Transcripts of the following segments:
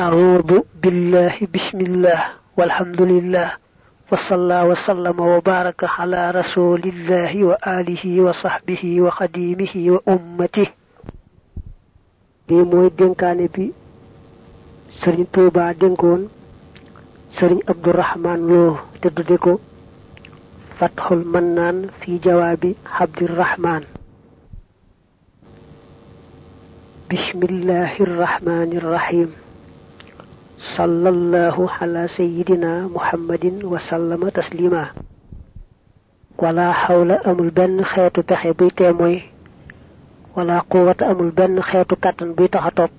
أعوذ بالله بسم الله والحمد لله وصلى وسلم وبارك على رسول الله وآله وصحبه وخديمه وأمته. دي موي دينكاني بي سرين توبا دينكون سرين عبد الرحمن لو تدوديكو فتح المنان في جواب عبد الرحمن بسم الله الرحمن الرحيم sallallahu ala sayidina muhammadin wa sallama taslima wala xawla amul benn xeetu pexe buy tee mooy wala quwwata amul benn xeetu kàttan buy tax a topp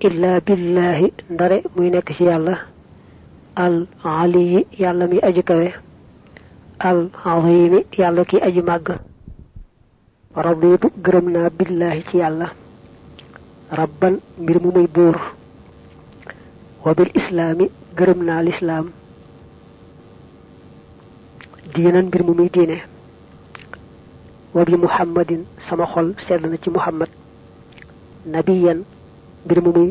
illa billahi ndare muy nekk ci yàlla al aliyi yàlla mi aji kawe al azimi yàlla ki aji màgg raditu gërëm naa billahi ci yàlla rabban mbir mu muy buur wa bil islaami gërëm naa lislaam. Diinan mbir mu muy diine. Wa muhammadin sama xol sedd na ci muhammad. Nabiyan mbir mu muy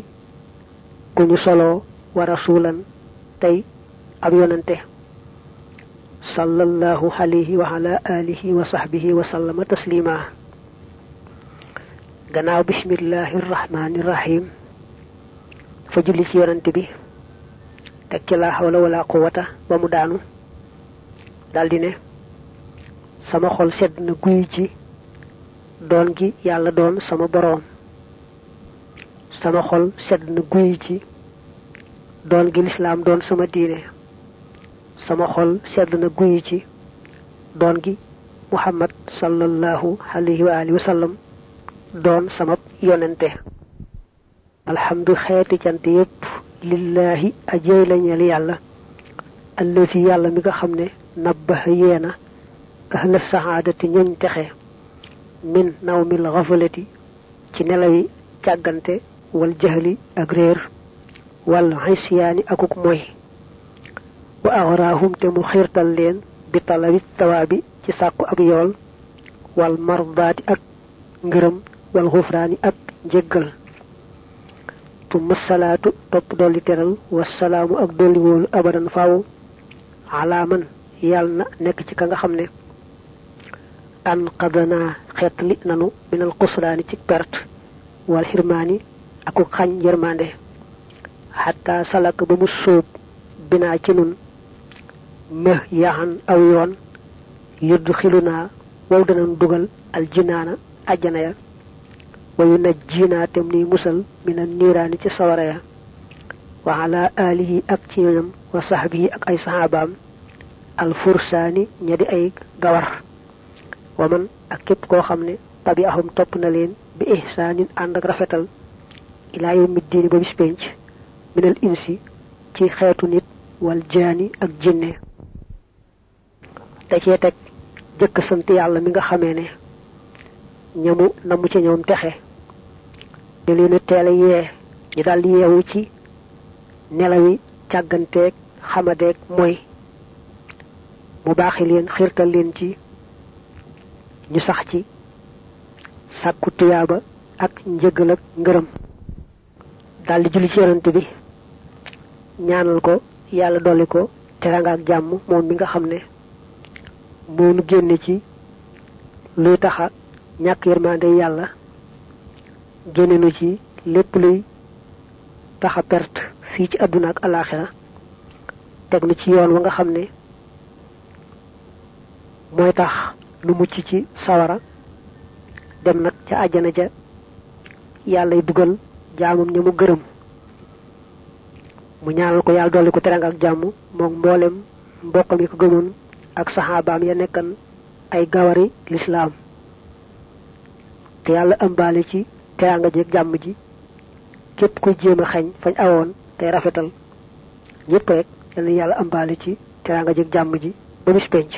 ku ñu solo wa rasulan tey ab yonante sallallahu alayhi wa ala alihi wa sahbihi wa sallama taslima. Gannaaw bismillahi rahmani rahim fa julli ci yonante bi. Teg ci la hawla wala quwwata ba mu daanu. Daldi ne sama xol sedd na guy ci doon gi yàlla doon sama boroom. Sama xol sedd na guy ci doon gi lislaam doon sama diine. Sama xol sedd na guy ci doon gi muhammad sallallahu alayhi wa alihi wa sallam doon sama yonente الحمد خيت جانت يب لله أجيلا يلي يالا الذي يالا ميغا خمنا نبه يينا أهل السعادة ننتخي من نوم الغفلة تنلوي تاقنت والجهل أغرير والعسيان أكوك موي وأغراهم تمخير تلين بطلب التواب تساق أبيول والمرضات أك غرم والغفران أك جيغل tumma salaatu topp dolli teral wasalaamu ak dolli wóolu abadan faaw alaaman yàlla na nekk ci ka nga xam an qadana xeetli nanu minal xusraani ci wal xirmaani aku xañ yërmande. Xataa salak ba mu sóob binaa ci nun më yaxan aw yoon yudd xilu naa wow danan ya وينجينا تمني مسل من النيران تصوريا وعلى آله أكتيرم وصحبه أك أي صحابام. الفرسان ندي أي غور. ومن أكيب كو خمني طبيعهم توبنا لين بإحسان عندك رفتل. إلى يوم الدين بابيس بنج من الإنسي تي خيط نت والجاني أك جنة. تكيتك جك على ميغا خميني. Ñamu namu ci ñoom texe da leen teel a yee ñu daldi yeewu ci nelawi càgganteeg xamadeeg mooy mu baaxi leen xiirtal leen ci. Ñu sax ci sàkku tuyaaba ak njëgal ak ngërëm daldi julli ci yonante bi. Ñaanal ko yàlla dolli ko teranga ak jàmm moom mi nga xam ne moo nu génne ci luy taxa ñàkk yërmande yàlla génne nu ci lépp luy taxa perte fii ci àdduna ak alaaxira teg nu ci yoon wa nga xam ne mooy tax nu mucc ci sawara dem nag ca àjjana ja yàllay dugal jaamam ña mu mu ñaanal ko yàlla dolli ko teranga ak jàmm moom mboolem mbokkam yi ko gëmoon ak ya nekkan ay gawari lislaam te yàlla ëmbaale ci teranga ji jàmm ji. Képp kuy jéem a xeñ fañ awoon tey rafetal. Ñëpp rek yal na yàlla ëmbaale ci jàmm ji ba bis penc.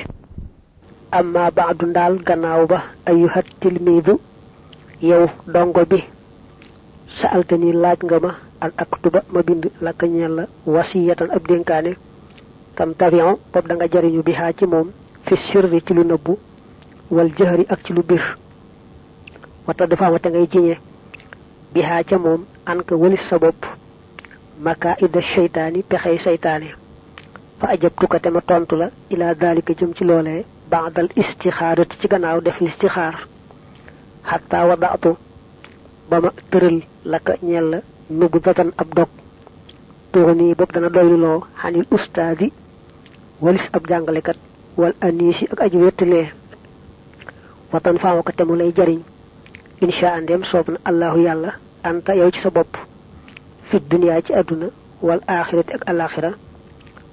Amma baadu ndaal gannaaw ba ayuhat tilmiidu yow dongo bi sa altani laaj nga ma an aktuba ma bind ñeel la wasiyatan ab dénkaane. Tam tavion bopp da nga jariñu bi xaa ci moom fi sirri ci lu nëbbu wal jëhri ak ci lu bir wata dafa amate ngay bi xaa ca moom an ka wëlis sa bopp. Maka ida shaytaani pexey saytaane fa ajabtuka te ma tontu la ila dalika jëm ci loolee baadal istixaarati ci gannaaw def listixaar. Xatta wadaatu ba ma tëral la ka ñeel la nubu datan ab dog. Bopp dana doyluloo xanil ustaadi walis ab jàngalekat wal anisi ak aji wettalee watan faamu ko jariñ insha andem soob na allahu yàlla anta yow ci sa bopp fi dunya ci aduna wal akhirati ak alakhirah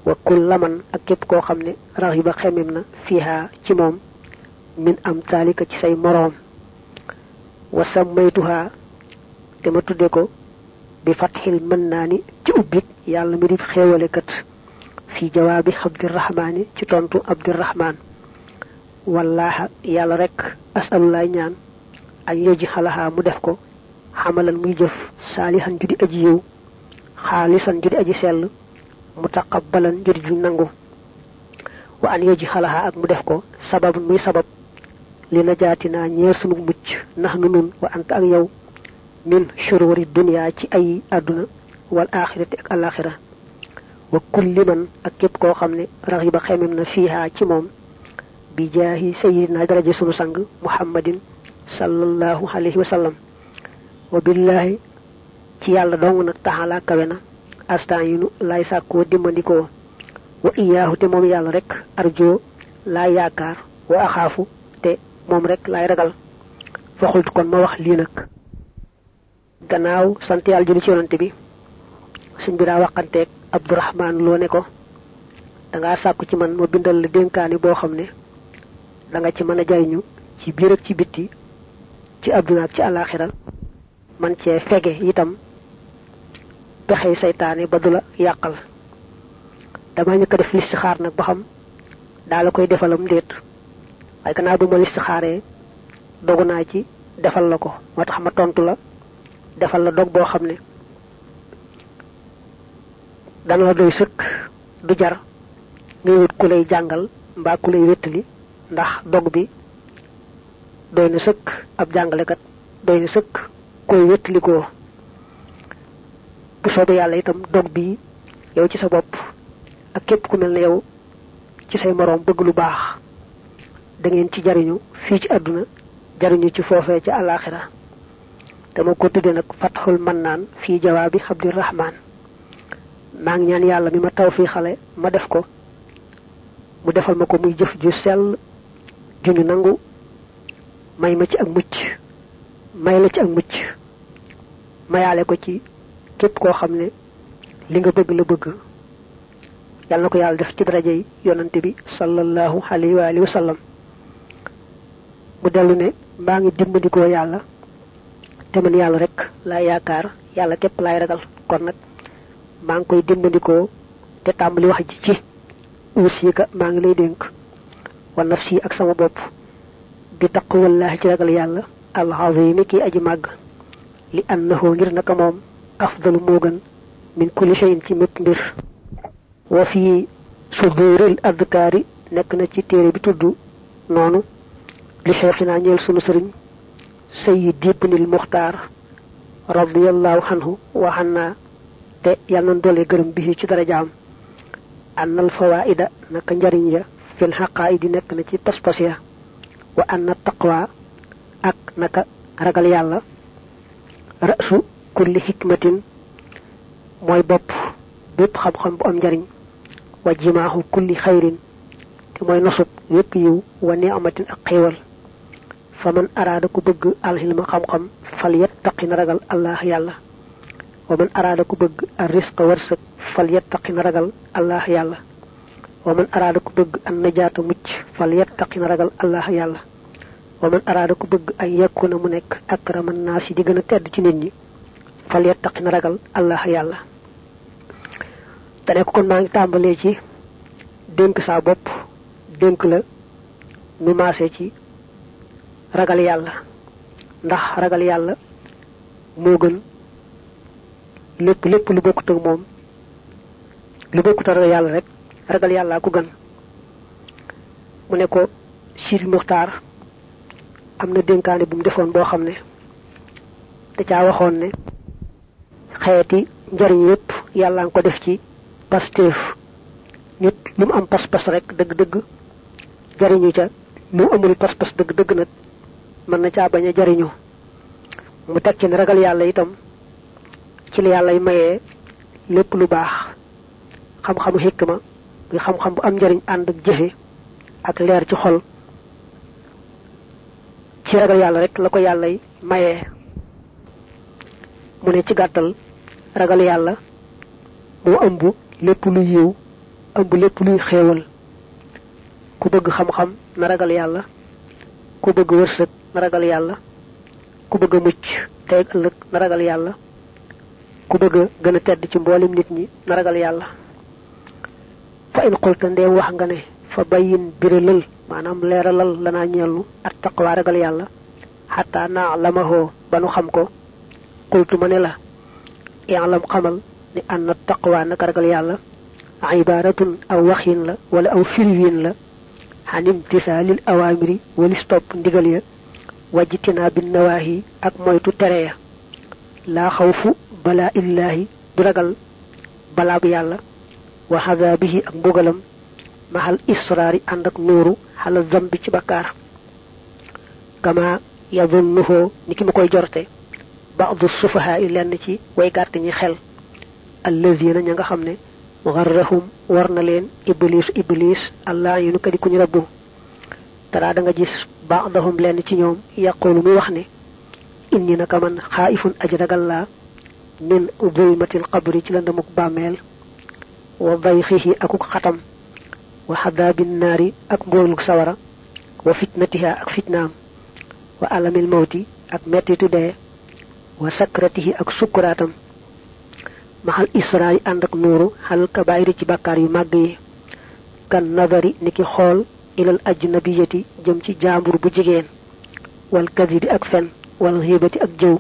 wa kullaman ak kep ko xamne rahiba xemem na fiha ci mom min am talika ci say morom wa samaytuha te ma tudde ko bi fathil mannani ci ubbik yalla mi di xewale kat fi jawabi abdirrahmani ci tontu abdirrahman wallaha yalla rek asalullah ñaan ay yeji xalaha mu def ko xamalan muy jëf saalihan judi aji yiw xaalisan judi aji sell mutaqabbalan judi ju nangu. Wa an yeji xalaha ak mu def ko sabab muy sabab li najaatina ñeer sunu mucc nax nu nun wa anta ak yow min shururi dunya ci ay aduna wal akhirati ak wa kulli man ak képp koo xam ne raxiba xemem na fiha ci moom bi jaahi sayyidina daraja sunu sang muhammadin sallallahu alayhi wa sallam. Wa billahi ci yalla dong nak taala kawena astan yinu lay sakko dimandiko wa yalla rek arjo la yaakar wa akhafu te mom rek lay ragal. Fa xult kon ma wax li nak gannaaw sant ci yonante bi suñ bi daa waxanteeg abdourahman lo ne ko da nga sakku ci bindal la dénkaani boo xam da nga mën jariñu ci biir ak ci aduna ak ci alakhirah man cee fege itam pexey saytaane ba du la yàqal. Dama ñu ko def listixaar nag ba xam daa la koy defalam déet. Waaye gannaaw bu ma listixaaree dogu ci defal la ko. Ma tontu la defal la dog boo xam ne dana la doy sëkk du jar. Ngay wut ku lay jàngal mbaa ku lay wéttali ndax dog bi doy na sëkk ab jàngalekat doy na sëkk koy wétlikoo bu soobee yàlla itam dog bi yow ci sa bopp ak képp ku mel ne yow ci say moroom bëgg lu baax da ngeen ci jariñu fii ci àdduna jariñu ci foofee ci àllaaxira. Dama ko tudde nag mannaan fii jawaabi maa ngi ñaan yàlla mi ma xale ma def ko mu defal ma muy jëf ju sell juñu nangu may ma ci ak mucc. May la ci ak mucc. Mayaale ko ci képp koo xam ne li nga bëgg la bëgg. Yàlla na ko yàlla def ci daraja yi yonante bi sallallahu alayhi wa alihi wa sallam. Mu dellu ne mbaa ngi dimbandikoo yàlla. Te man yàlla rek laa yaakaar. Yàlla képp laay ragal. Kon nag maa ngi koy dimbandikoo te tàmbali wax ji ci. Maa ngi lay dénk. Wa nafsi ak sama bopp bi taqwallahi ci ragal yàlla alazimi ki aji màgg li annahu ngir naka moom afdalu moo gën min kulli shay'in ci mépp mbir wa fi suduril adkaari nekk na ci téere bi tudd noonu li cheikhina ñeel sunu sëriñ sayyid ibnil muxtaar radiyallahu anhu wa anna te yàlla na doole gërëm bi ci dara jaam annal fawaida naka njariñ ya fil xaqaayidi nekk na ci pas-pas ya وأن التقوى أك نكا رجل يلا رأس كل حكمة موي بوب بوب خم خم بوم جارين وجماه كل خير كموي نصب يبيو ونعمة أقيول فمن أرادك بغ الهلم خم خم فليتقن رجل الله يلا ومن أرادك بغ الرزق ورسك فليتقن رجل الله يلا wa man araada ku bëgg an najaata mucc fal yattaqi na ragal allah yàlla. Wa man araada ku bëgg ay yakuna mu nekk akraman naasi di gën tedd ci nit ñi fal yattaqi ragal allah yàlla. Te nekk kon maa ngi tàmbalee ci dénk saa bopp dénk la nu maase ci ragal yàlla. Ndax ragal yàlla gën lu lu rek ragal yàlla ku gën. Mu ne ko Sidi Muxtaar am na bu mu defoon boo xam ne da caa waxoon ne xeeti njariñ yépp yàlla nga ko def ci pasteef nit lu mu am pas-pas rek dëgg-dëgg jariñu ca. Lu amul pas-pas dëgg-dëgg nag mën na caa bañ a jariñu. Mu teg ci ragal yàlla itam ci lépp lu baax. Xam-xamu xikma muy xam-xam bu am njariñ ànd ak jëfe ak leer ci xol ci ragal yàlla rek la ko yàlla mayee mu ne ci gàttal ragal yàlla moo ëmb lépp lu yiw ëmb lépp luy xéewal. ku bëgg xam-xam na ragal yàlla ku bëgg wërsëg na ragal yàlla ku bëgg mucc tey ëllëg na ragal yàlla ku bëgg gën tedd ci nit ñi na ragal fa in qulta ndeem wax nga ne fa bayin biralal maanaam leeralal lanaa ñellu at taqwa ragal yàlla xataa naa lamahoo ba nu xam ko. Qultu ma ne la i'lam xamal ni anna taqwa naka ragal yàlla ibaratun aw waxin la wala aw firiwin la xan imtisaalil awaamiri walis topp ndigal ya wajjitinaa bin nawaahi ak moytu tere ya. Laa xawfu balaa illaahi du ragal balaa bu yàlla wa xadaabihi ak mbugalam maxal israari ànd ak nuuru xala zambi ci bakkaar kama yadunnuhoo ni ki ma koy jorte ba'du sufahaa yi lenn ci way gàtt ñi xel allazina ña nga xam ne garrahum war na leen iblis iblis allah yi nu kadi ku ñu rabbu tara da nga gis ba'dahum lenn ci ñoom yaqulu muy wax ne inni naka man xaayifun aji ragal laa min zulmatil qabri ci lëndamuk bàmmeel وضيخه أكوك ختم وحذاب النار أك بولك سورة وفتنتها أك فتنام وألم الموت أك متت دي وسكرته أك سكراتم. مع الإسرائي عندك نور هل كبائر تبكار يمغي كان نظري نكي خول إلى الأجنبية جمتي جامبر بجيجين والكذب أك فن والهيبة أك جو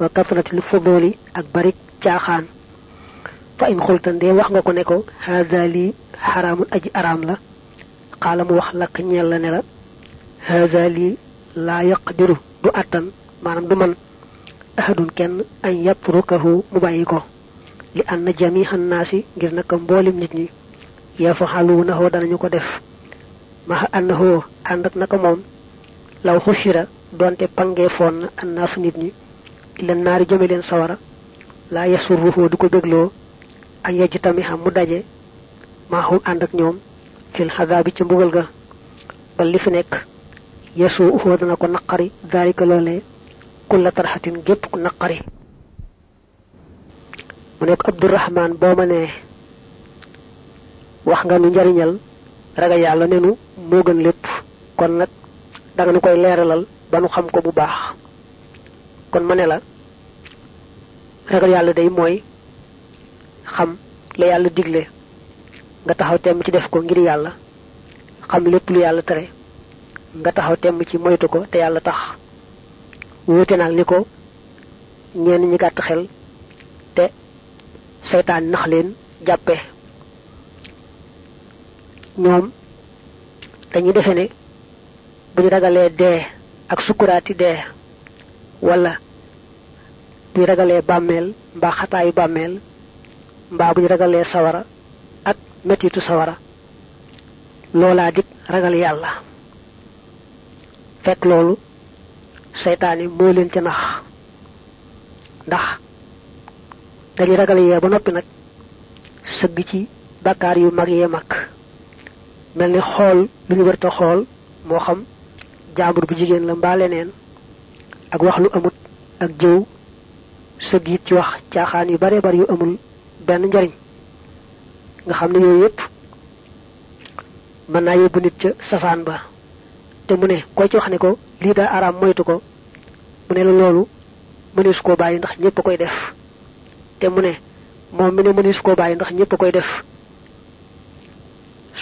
وكثرة الفضول أك بريك تاخان fa in xulta ndee wax nga ko ne ko haada lii xaraamun aji araam la xaala mu wax lakk ñeel la ne la haada lii laa yaqdiru du attan maanaam du man ahadun kenn an yatrukahu mu bàyyi ko. li anna jamihan naasi ngir naka mboolim nit ñi yafaxaluunahu danañu ko def. maxa annahu ànd ak naka moom law xushira doonte pangee foon na annaasu nit ñi ila naari jëme leen sawara laa yasurruhu du ko bégloo an yajtamiha mu daje maaxum ànd ak ñoom fil xadaabi ca mbugal ga. Ba li fi nekk yesu uxoo dana ko naqari daalika loolee kulla tarxatin gépp ku naqari. Mu nekk abdurahman boo ma nee wax nga nu njariñal ragal yàlla nenu moo gën lépp. Kon nag danga nu koy leeralal ba nu xam ko bu baax. Kon ma ne la ragal yàlla day mooy xam la yàlla digle nga taxaw temm ci def ko ngir yàlla xam lépp lu yàlla tere nga taxaw temm ci moytu ko te yàlla tax. Wuute naag ni ko ñenn ñi gàtt xel te seytaan nax leen jàppe. Ñoom dañuy defe ne bu ñu ragalee dee ak sukkuraati dee wala bu ñu ragalee bàmmeel mbaa xataayu bàmmeel mbaa bu ñu ragalee sawara ak mettitu sawara. Loolaa dik ragal yàlla. Fekk loolu seytaane moo leen ca nax. Ndax dañuy ragal yee ba noppi nag sëgg ci bakkaar yu mag yee mag. Mel ni xool lu ñu wërta xool moo xam bu jigéen la mbaa leneen ak wax lu amut ak jëw sëgg it ci wax caaxaan yu bare bari yu amul benn njariñ. Nga xam ne yooyu yépp mën naa yóbbu nit ca safaan ba. Te mu ne koy ci wax ne ko lii daa araam moytu ko. Mu ne la loolu mënees koo bàyyi ndax ñépp koy def. Te mu ne moom mi ne mënees koo ndax ñépp koy def.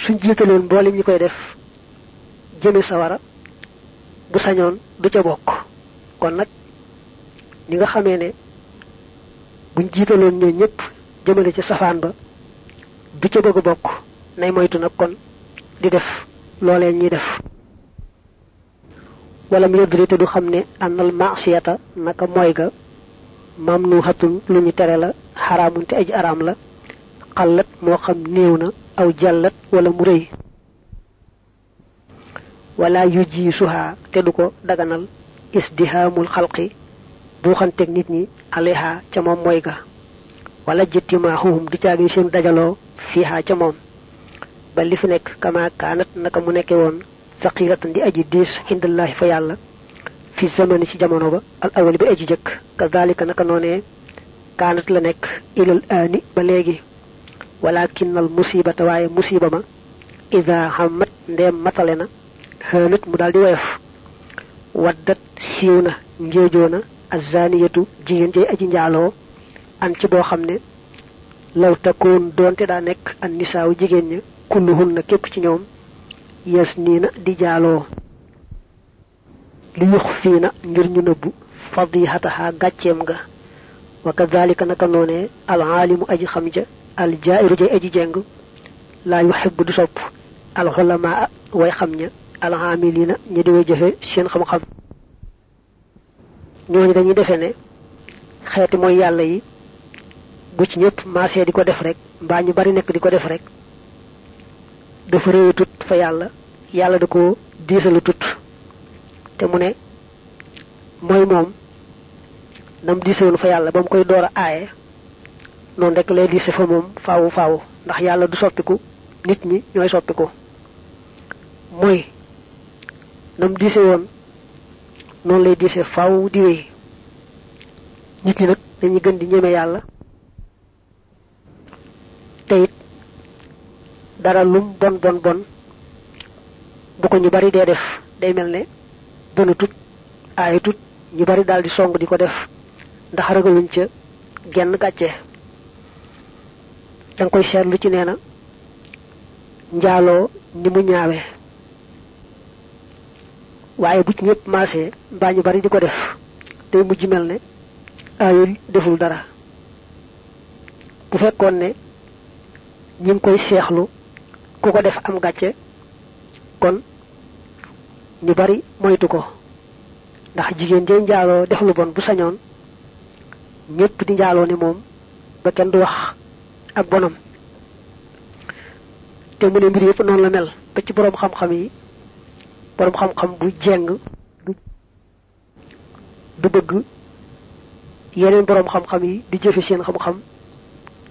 Suñ jiitaloon ñi koy def jëme sawara bu sañoon du ca bokk. Kon nag ñi nga xamee ne buñ jiitaloon jëmale ca safaan ba du ca bëgg bokk nay moytu nag kon di def loolee ñuy def. Wala mu yëdri te du xam ne ànnal maasiyata naka mooy ga mam nu xatun lu ñu tere la xaraamun te aji araam la xallat moo xam néew na aw jallat wala mu rëy. Wala yuji suha te du ko daganal isdihaamul xalqi buuxanteeg nit ñi alayha ca moom mooy ga wala jittimaahuhum du caagi seen dajaloo fiiha ca moom ba li fi nekk kama kaanat naka mu nekke woon saqiratan di aji diis indallahi fa yàlla fi zamani ci jamono ba al awali bi aji jëkk kazalika naka noonee kaanat la nekk ilal aani ba léegi walakin al musibata waaye musiba ma ida xamat ndeem matale na xënat mu daal di woyof waddat siiw na njéejoo na azaniyatu jigéen jay aji njaaloo an ci boo xam ne law takoon doonte daa nekk an nisaaw jigéen ña kulluhun na képp ci ñoom yes nii na di jaaloo li yux fii na ngir ñu nëbbu fadihataha gàcceem nga wa kadhalika naka noonee al aalimu aji xam ja al jairu jay aji jeng laa yuhibbu du sopp al xulamaa way xam ña al ñi di way seen xam-xam. Ñooñu dañuy ne yàlla yi bu ci ñëpp maasee di ko def rek mbaa ñu bari nekk di ko def rek dafa réewu tut fa yàlla yàlla da ko diisalu tut. Te mu ne mooy moom nam diisewoon fa yàlla ba mu koy door a noonu rek lay diise fa moom faawu faawu ndax yàlla du soppiku nit ñi ñooy soppiku. Mooy nam diise woon noonu lay diise faaw di nit ñi nag dañuy gën di ñeme yàlla te it dara lum bon bon bon bu ko ñu bari dee def. Day mel ne bënu tut aayu tut ñu bari daal di song di ko def. Ndax ragaluñ ca genn gàcce. Danga koy seetlu ci nee na ni mu ñaawe. Waaye bu ci ñëpp maasee mbaa ñu bari di ko def day mujj mel ne aayul deful dara. Bu fekkoon ne koy seexlu ku ko def am gàcce kon ñu bari moytu ko. Ndax jigéen jay njaaloo def lu bon bu sañoon ñépp di njaaloo ne moom ba kenn du wax ak bonam. Te mu ne mbir yëpp noonu la mel ba ci boroom xam-xam yi boroom xam-xam bu jeng du bëgg yeneen boroom xam-xam yi di jëfe seen xam-xam.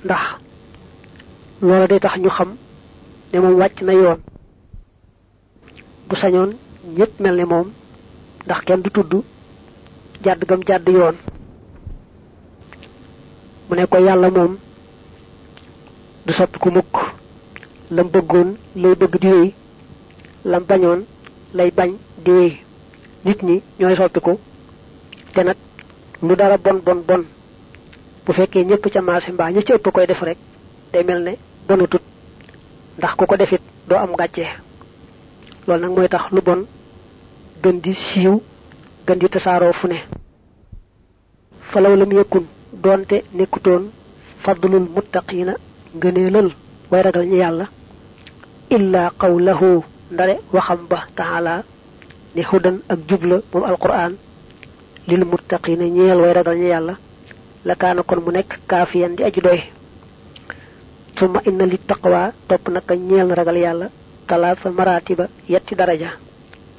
Ndax loola day tax ñu xam ne moom wàcc na yoon. bu sañoon ñépp mel ne moom ndax kenn du tudd jàdd gam jàdd yoon. mu ne ko yàlla moom du soppi ku mukk. lam bëggoon lay bëgg di wéy lam bañoon lay bañ di wéy. nit ñi ñooy soppiku te nag lu dara bon bon bon bu fekkee ñëpp ca maase mbaa ña ci ëpp koy def rek day mel ne bonutut ndax ku ko defit doo am gàcce. Loolu nag mooy tax lu bon gën di siiw gën di tasaaroo fu ne. Falaw lam yëkkun doonte nekkutoon fadlul muttaqina ngëneelal way ragal ñi yàlla illa qawlahu ndare waxam ba taala ne hudan ak jubla alquran lil muttaqina ñeel way ragal ñi yàlla la kaana kon mu nekk kaafiyan di aju doy summa inna li taqwa topp naka ñeel ragal yàlla talaata maratiba yetti daraja.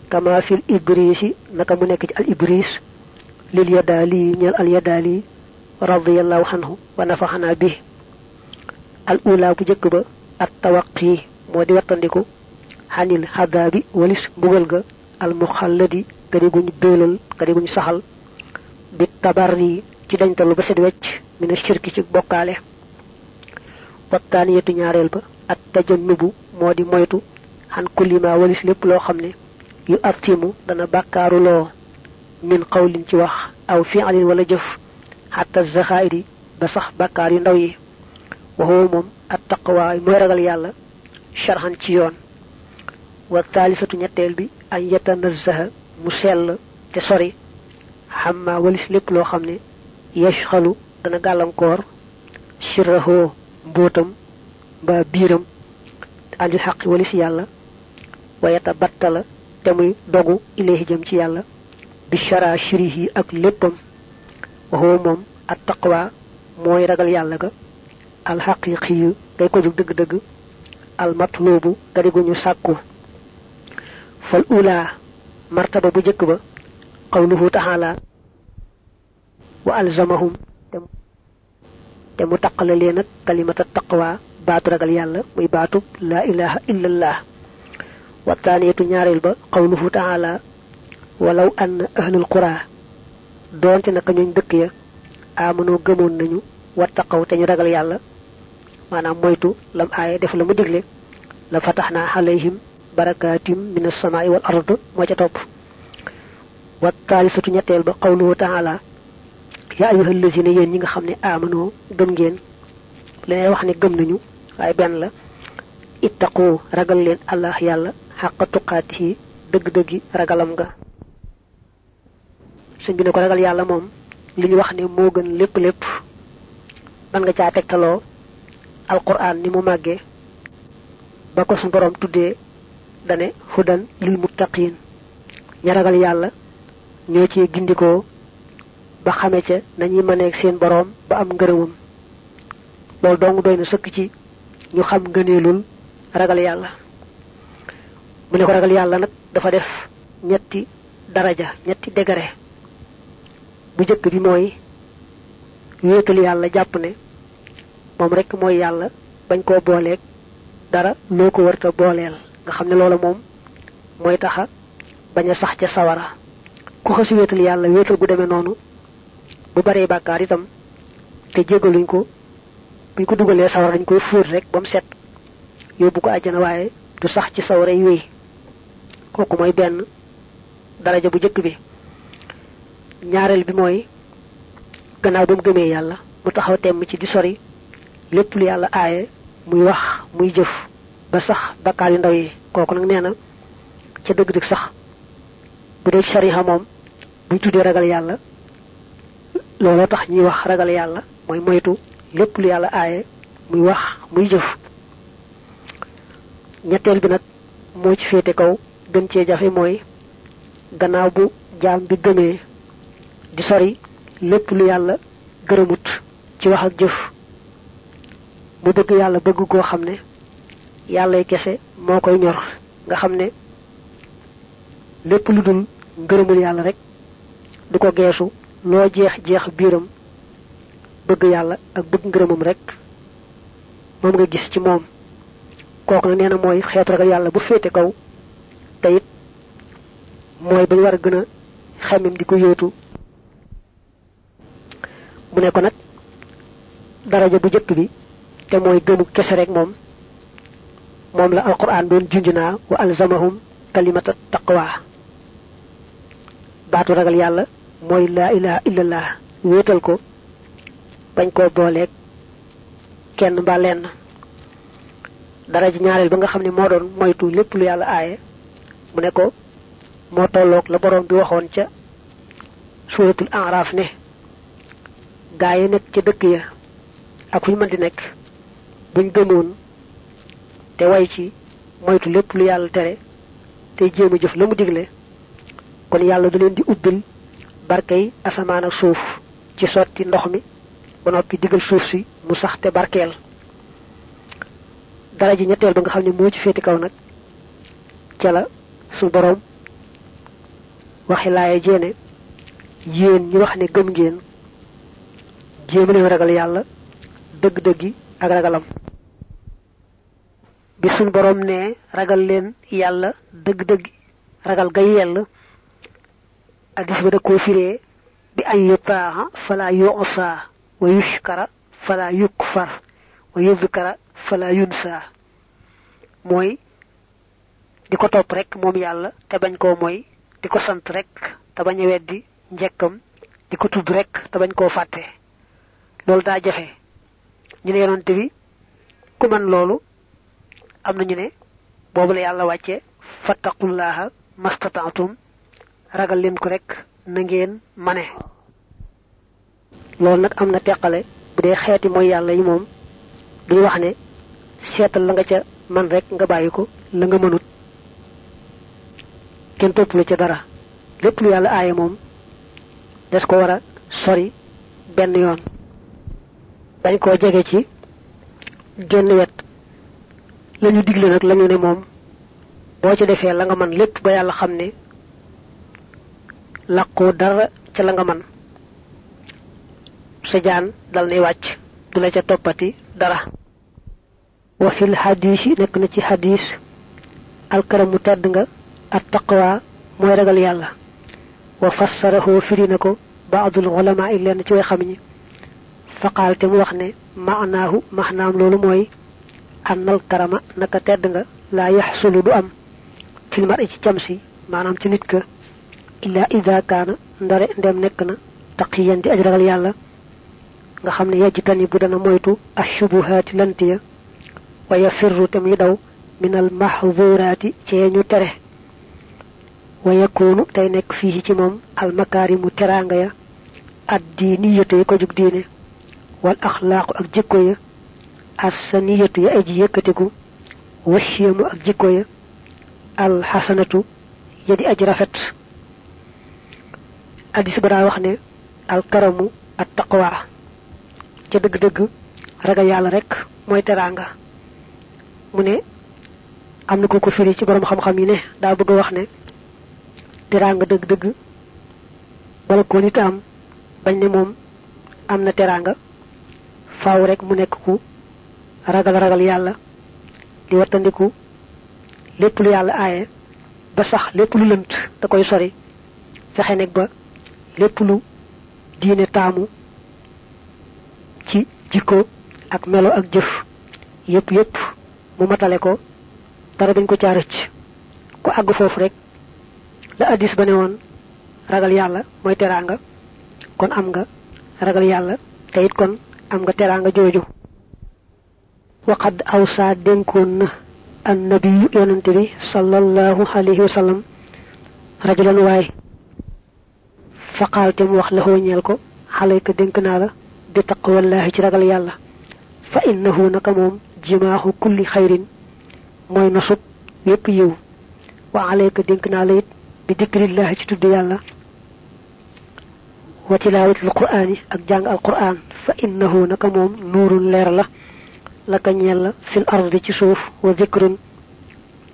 Kama fil ibrisi naka mu nekk ci al ibris lil yadaali ñeel al yadaali radiyallahu anhu wa nafaxana bi al ula bu jëkk ba at tawaqi moo di xanil xadaabi walis mbugal ga al muxalladi gadi guñ béelal gadi guñ saxal bi tabarri ci dañtalu ba set wecc mina shirki ci bokkaale wattaaniyatu ñaareel ba at tajannubu moo di moytu xan kullima walis lépp loo xam ne yu artimu dana bàkkaaru loo min xawlin ci wax aw fi'alin wala jëf xatta zaxairi ba sax bàkkaar yu ndaw yi waxoo moom at taqwa mooy ragal yàlla sharhan ci yoon wa taalisatu ñetteel bi an yatanazzaha mu te sori xamma walis lépp loo xam ne yashxalu dana gàllankoor sirrahoo mbóotam mbaa biiram andil xaqi walis yàlla wayata battala te muy dogu ilayhi jëm ci yàlla bi shara shirihi ak léppam. Waxoo moom at taqwa mooy ragal yàlla ga al haqiqiyu day ko jug dëgg-dëgg al matlubu gadi gu ñu sàkku. Fal ula martaba bu jëkk ba qawluhu ta'ala wa alzamahum te mu taqale leen ak kalimata taqwa baatu ragal yàlla muy baatu la ilaha illallah wa taaniyatu ñaareel ba qawluhu ta'ala walaw anna ahlul qura doonte naka ñooñ dëkk ya amanoo gëmoon nañu wattaqaw te ñu ragal yàlla maanaam moytu lam aaye def la mu digle la fataxna alayhim barakatim min as-samaa'i wal ard moo ca topp wa taalisatu ñetteel ba qawluhu ta'ala ya ayyuhal lazina yéen ñi nga xam ne amanoo gëm ngeen. Leneen wax ne gëm nañu. Waaye benn la. Ittaqu ragal leen allah yàlla. Xaqa tuqaatihi dëgg-dëggi ragalam nga. Sëñ bi ne ko ragal yàlla moom li ñu wax ne moo gën lépp lépp. Man nga tegtaloo alquran ni mu màggee. Ba ko suñ borom tuddee dane hudan lil muttaqin. Ña ragal yàlla ñoo ci gindikoo ba xame ca nañuy maneeg seen borom ba am ngërëmam. Loolu dong doy na sëkk ci ñu xam ngëneelul ragal yàlla. Mu ne ko ragal yàlla nag dafa def ñetti daraja ñetti degré bu jëkk bi mooy wéetal yàlla jàpp ne moom rek mooy yàlla bañ koo booleeg dara loo ko wërta booleel. Nga xam ne loola moom mooy taxa bañ a sax ca sawara. Ku xasi wéetal yàlla wéetal gu noonu bu baree bàkkaar itam te jégaluñ ko buñ ko dugalee sawara dañ koy fóot rek ba mu set yóbbu ko àjjana waaye du sax ci sawara yi wéy. Kooku mooy benn daraja bu jëkk bi. Ñaareel bi mooy gannaaw ba mu gëmee yàlla mu taxaw temm ci di sori lépp lu yàlla aaye muy wax muy jëf ba sax bakkaar yu ndaw yi. Kooku nag nee na ca dëgg-dëgg sax bu dee sariha moom buñ ragal yàlla looloo tax ñuy wax ragal yàlla mooy moytu lépp lu yàlla aaye muy wax muy jëf. Ñetteel bi nag moo ci féete kaw gën cee jafe mooy gannaaw bu jaam bi gëmee di sori lépp lu yàlla gërëmut ci wax ak jëf. Mu bëgg yàlla bëgg koo xam ne yàllay kese moo koy ñor. Nga xam ne lépp lu dul ngërëmul yàlla rek du ko geesu. Loo jeex jeex biiram bëgg yàlla ak bëgg ngërëmam rek moom nga gis ci moom. Kooku na nee na mooy xeetu ragal bu féete kaw te it mooy war a gën a xemim di ko mu ne ko nag daraja bu jëkk bi te mooy gëmu kese rek moom moom la alquran doon junjunaa wa alzamahum kalimata taqwa. Baatu ragal yàlla mooy laa ilaha illallah. Wéetal ko. Bañ koo booleeg kenn mbaa lenn. Dara ji ñaareel ba nga xam ne moo doon moytu lépp lu yàlla aaye, mu ne ko, moo tolloog la borom bi waxoon ca suratul araf ne, gaa yi nekk ca dëkk ya ak fu ñu mën di nekk, buñ gëmoon te way ci moytu lépp lu yàlla tere te jéem a jëf la mu digle, kon yàlla da leen di ubbil barkey asamaan ak suuf ci sotti ndox mi ba noppi digal suuf si mu sax te barkeel. Dara ji ñetteel ba nga xam ne moo ci féeti kaw nag ca la su borom waxi laaye jéene yéen ñi wax ne gëm ngeen jéema leen ragal yàlla dëgg-dëggi ak ragalam. Bi borom ne ragal leen yàlla dëgg-dëgg ragal ga yell addis ba da koo firee bi an yutaaxa fala yusa wa yushkara fala yukfar wa yuzkara fala yunsa. Mooy di ko topp rek moom yàlla te bañ koo mooy di ko sant rek te bañ weddi njekkam di ko tudd rek te bañ koo fàtte. Loolu daa jafe. Ñu ne yonante bi ku man loolu am na ñu ne boobu la yàlla wàcce fattaqullaha mastataatum ragal leen ko rek na ngeen mane. Loolu nag am na teqale bu dee xeeti mooy yàlla yi moom duñu wax ne seetal la nga ca man rek nga bàyyi la nga mënut. Kenn topp la ca dara. Lépp lu yàlla aaye moom des ko war sori benn yoon. Bañ koo jege ci genn wet. Lañu digle nag lañu ne moom ci la nga man ba làqoo dara ca la nga man. Sa jaan dal nay wàcc du la ca toppati dara. Wa fil hadis nekk na ci hadis alkaramu tedd nga at taqwa mooy ragal yàlla. Wa fassarahu firi na ko baadul ulama yi lenn ci way xam ñi. Faqaal te mu wax ne maanaahu maxnaam loolu mooy annal karama naka tedd nga laa yaxsulu du am. Fil mar ci camsi maanaam ci nit ka illa ida kaana ndare ndem nekk na taqiyan di aj ragal yàlla nga xam ne yajtani bu dana moytu ashubuhaati lantiya wa yafirru te muy daw min al mahduraati cee ñu tere wa yakunu tey nekk fii ci moom al makaarimu teraanga ya ad diiniyatu yi ko jug diine wal axlaaqu ak jikko ya assaniyatu ya aji yëkkatiku washiyamu ak jikko ya al xasanatu ya di aj rafet addis ba wax ne al karamu at taqwa ca dëgg-dëgg ragal yàlla rek mooy teraanga. Mu ne am ko ko firi ci borom xam-xam yi ne daa bëgg wax ne teraanga dëgg-dëgg bala ko nit am bañ ne moom am na faaw rek mu nekk ku ragal ragal yàlla di wattandiku lépp lu yàlla aaye ba sax lépp lu lënt da koy sori fexe nekk ba lépp lu diine taamu ci jikko ak melo ak jëf yépp yépp mu matale ko dara dañ ko rëcc. Ku àgg foofu rek la addis ba ne woon ragal yàlla mooy teraanga kon am nga ragal yàlla te it kon am nga teraanga jooju. Waqad awsa dénkoon na annabiyu yonante bi sallallahu alayhi wa sallam rajulan wax la ñeel ko xalayka dénk naa la bi taqwallahi ci ragal yàlla fa innahu naka moom jimaaxu kulli xayrin mooy nosub yépp yiw wa alayka dénk naa la it bi dikrillahi ci tudd yàlla wa tilaawatil quraani ak jàng al quraan fa innahu naka moom nuurun leer la la ka ñeel la fil ardi ci suuf wa zikrun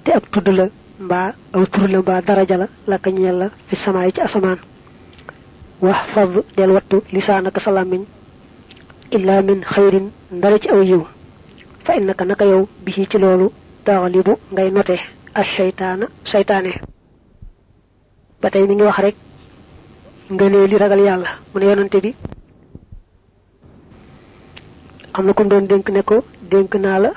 te ak tudd la mbaa aw tur la mbaa daraja la la ka ñeel la fi samaay ci asamaan wax fad del wattu lisaanaka sa làmmiñ illa min xayrin ndara ci aw yiw. Fa innaka naka yow bi ci loolu taxalibu ngay note ak seytaana seytaane ba tey mi ngi wax rek ngënee li ragal yàlla. Mu ne yonante bi am na ko doon dénk ne ko dénk naa la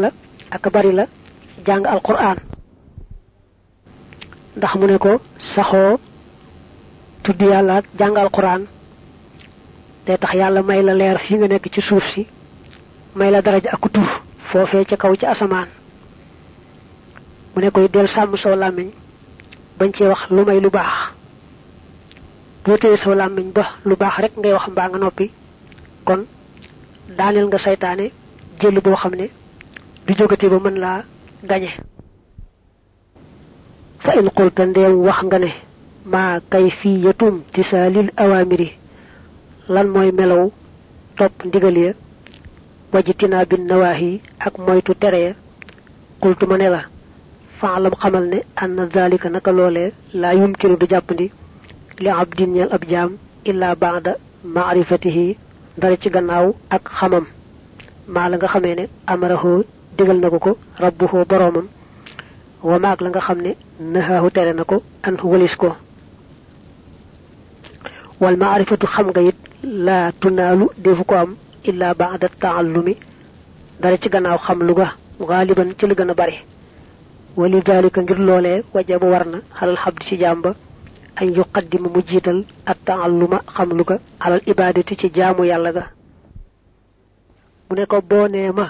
ne ak bari la jàng alquran. Ndax mu ne ko saxoo tudd yàlla ak jàng alquran. Day tax yàlla may la leer fii nga nekk ci suuf si may la daraja ak tur foofee ca kaw ci asamaan. Mu ne koy del sàmm soo làmmiñ bañ cee wax lu may lu làmmiñ ba lu baax rek ngay wax mbaa nga noppi kon daaneel nga saytaane jël ne du jógati ba mën laa gañe fa in qulta ndeem wax nga ne maa kayfiyatum tisaalil awaamiri lan mooy melow topp ndigal ya. Wajitinaa bin nawaahi ak moytu tere ya. Qultu ma ne la faalam xamal ne anna zalika naka loolee laa yumkinu du jàppandi. Li abdin ñeel ab jaam baada maarifatihi dara ci gannaaw ak xamam. Maa la nga xamee ne amarahoo digal na ko rabbuhoo boroomam wa maag la nga xam ne nahaahu tere na ko an walis ko. Wal maarifatu xam nga it laa tunaalu defu ko am illa baada taallumi dara ci gannaaw xam lu ga gaaliban ci lu gën a bari wali dalika ngir loolee wajaba war na xalal xabdi ci jàmba añ yuqaddima mu jiital at taalluma xam lu ga alal ibadati ci jaamu yàlla ga. Mu ne ko boo nee ma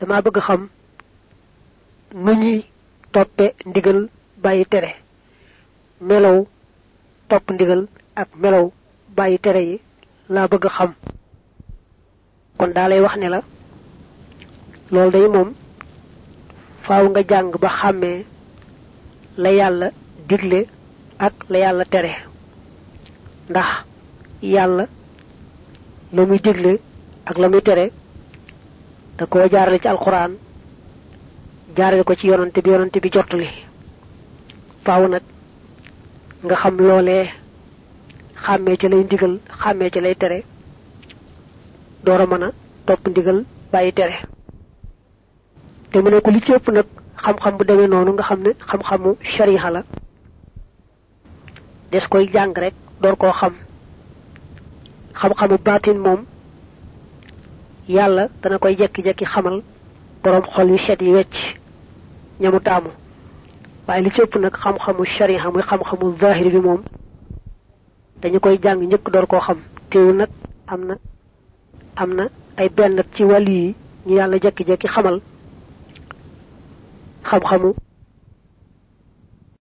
dama bëgg xam nu ñuy toppe ndigal bàyyi tere melow topp ndigal ak melow bàyyi tere yi laa bëgg xam. Kon daa lay wax ne la loolu day moom faaw nga jàng ba xàmmee la yàlla digle ak la yàlla tere. Ndax yàlla la muy digle ak la muy tere da koo jaarale ci alquran jaarale ko ci yonante bi yonante bi jottali. Faaw nag nga xam loolee xàmmee ci lay ndigal xàmmee ci lay tere door a mën a topp ndigal bàyyi tere. Te mu ko li ci ëpp nag xam-xam bu demee noonu nga xam ne xam-xamu shariha la. Des koy jàng rek door koo xam. Xam-xamu baatin moom yàlla dana koy jekki-jekki xamal borom xol yu set yi wecc ñamu taamu waaye li ci ëpp nag xam-xamu shariha muy xam-xamu zahir bi moom dañu koy jàng njëkk door koo xam teewul nag am na am na ay benn ci wàll yi ñu yàlla jekki-jekki xamal xam-xamu